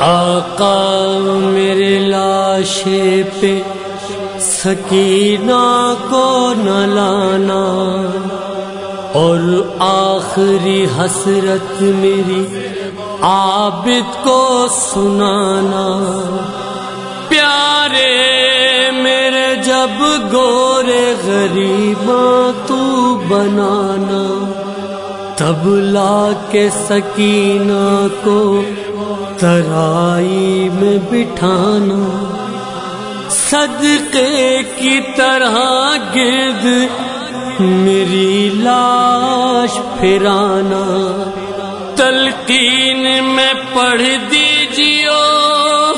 آقا میرے لاشے پہ سکینہ کو نہ لانا اور آخری حسرت میری عابد کو سنانا۔ پیارے میرے جب گورے غریباں تو بنانا۔ تب لا کے سکینہ کو ترائی میں بٹھانا۔ صدقے کی طرح گرد میری لاش پھرانا۔ تلقین میں پڑھ دیجیو۔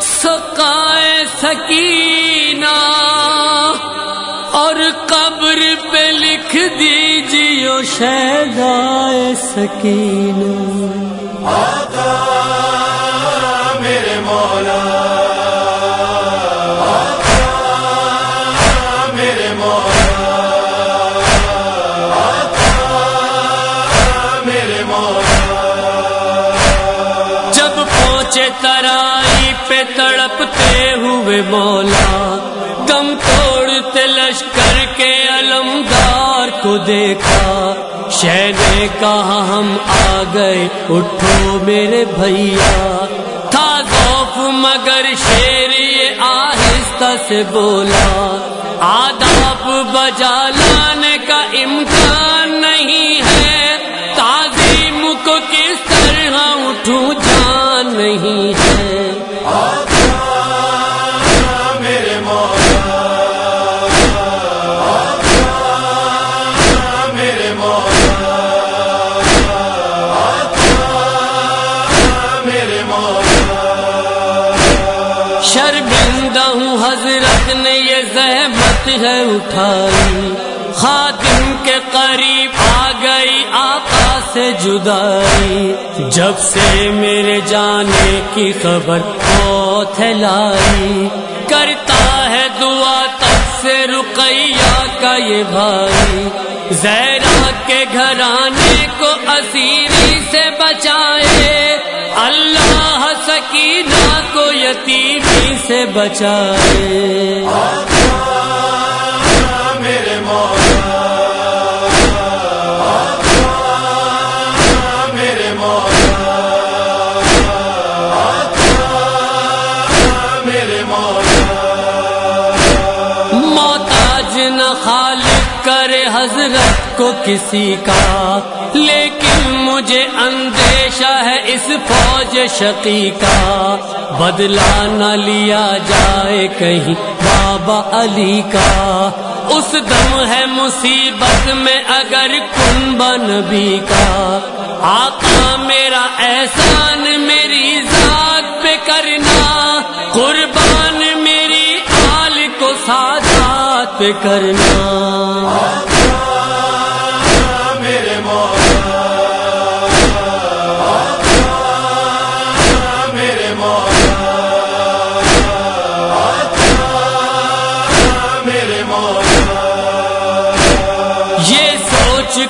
سکائے سکینہ اور قبر پہ لکھ دیجیو شہدائے سکینہ۔ آقا میرے مولا۔ میرے مولا۔ میرے مولا۔ جب پہنچے ترائی پہ تڑپتے ہوئے مولا دم توڑتے لشکر کے علمدار کو دیکھا۔ شہ نے کہا ہم آ گئے؟ اٹھو میرے بھیا۔ تھا خوف مگر شیر یہ آہستہ سے بولا۔ آداب بجا ہے اٹھائی۔ خاتم کے قریب آ گئی، آقا سے جدائی۔ جب سے میرے جانے کی خبر بہت لائی۔ کرتا ہے دعا تب سے رقیہ کا یہ بھائی۔ زیرا کے گھرانے کو اسیری سے بچائے۔ اللہ سکینہ کو یتیمی سے بچائے۔ کو کسی کا۔ لیکن مجھے اندیشہ ہے اس فوج شقی کا۔ بدلا نہ لیا جائے کہیں بابا علی کا۔ اس دم ہے مصیبت میں اگر کن بنبی کا۔ آقا میرا احسان میری ذات پہ کرنا۔ قربان میری آل کو سادات پہ کرنا۔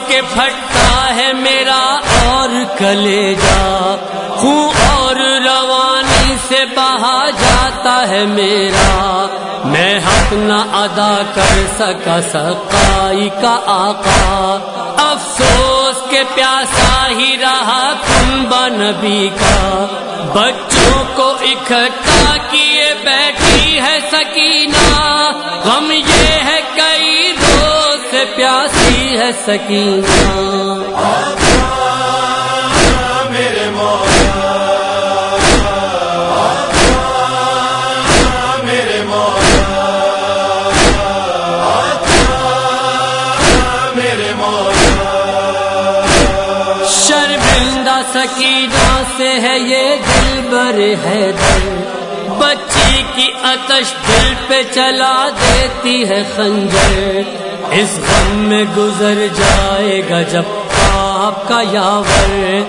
کے پھٹتا ہے میرا اور کلے جا خون اور روانی سے بہا جاتا ہے میرا۔ میں حق نہ ادا کر سکا، سقائی کا آقا۔ افسوس کے پیاسا ہی رہا کن نبی کا۔ بچوں کو اکٹھا کیے بیٹھی ہے سکینہ۔ غم یہ ہے کئی روز سے پیاسی ہے سکینہ۔ سکینہ سے ہے یہ دل بر ہے دل۔ بچی کی اتش دل پہ چلا دیتی ہے خنجر۔ اس غم میں گزر جائے گا جب آپ کا یاور۔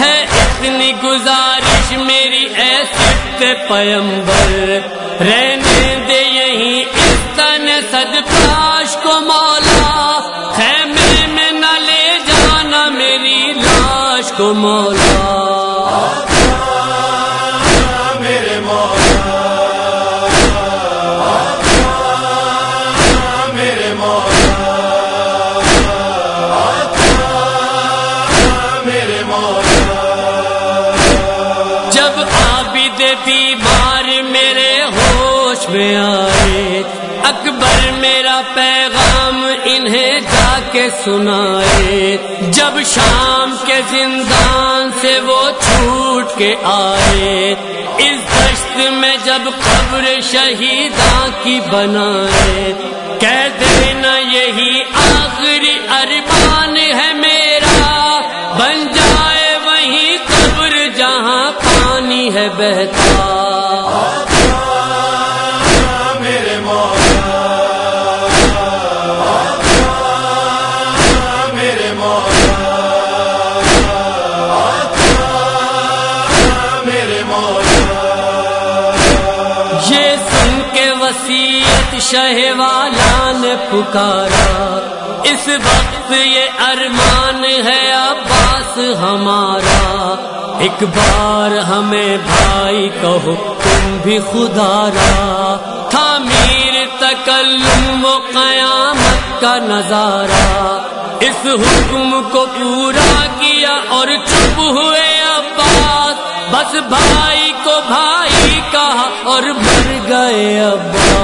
ہے اتنی گزارش میری ایسے پیمبر۔ رہنے دے یہیں اس تن صدقاش کو مولا۔ خیمے میں نہ لے جانا میری لاش کو مولا۔ آئے۔ اکبر میرا پیغام انہیں جا کے سنائے۔ جب شام کے زندان سے وہ چھوٹ کے آئے۔ اس دشت میں جب قبر شہیداں کی بنائے۔ کہہ دینا وسیعت شہ والا نے پکارا۔ اس وقت یہ ارمان ہے عباس ہمارا۔ ایک بار ہمیں بھائی کہو، تم بھی خدا را۔ تھا میر تکلم و قیامت کا نظارہ۔ اس حکم کو پورا کیا اور چپ ہوئے عباس۔ بس بھائی کو بھائی کہا اور مر گئے عباس۔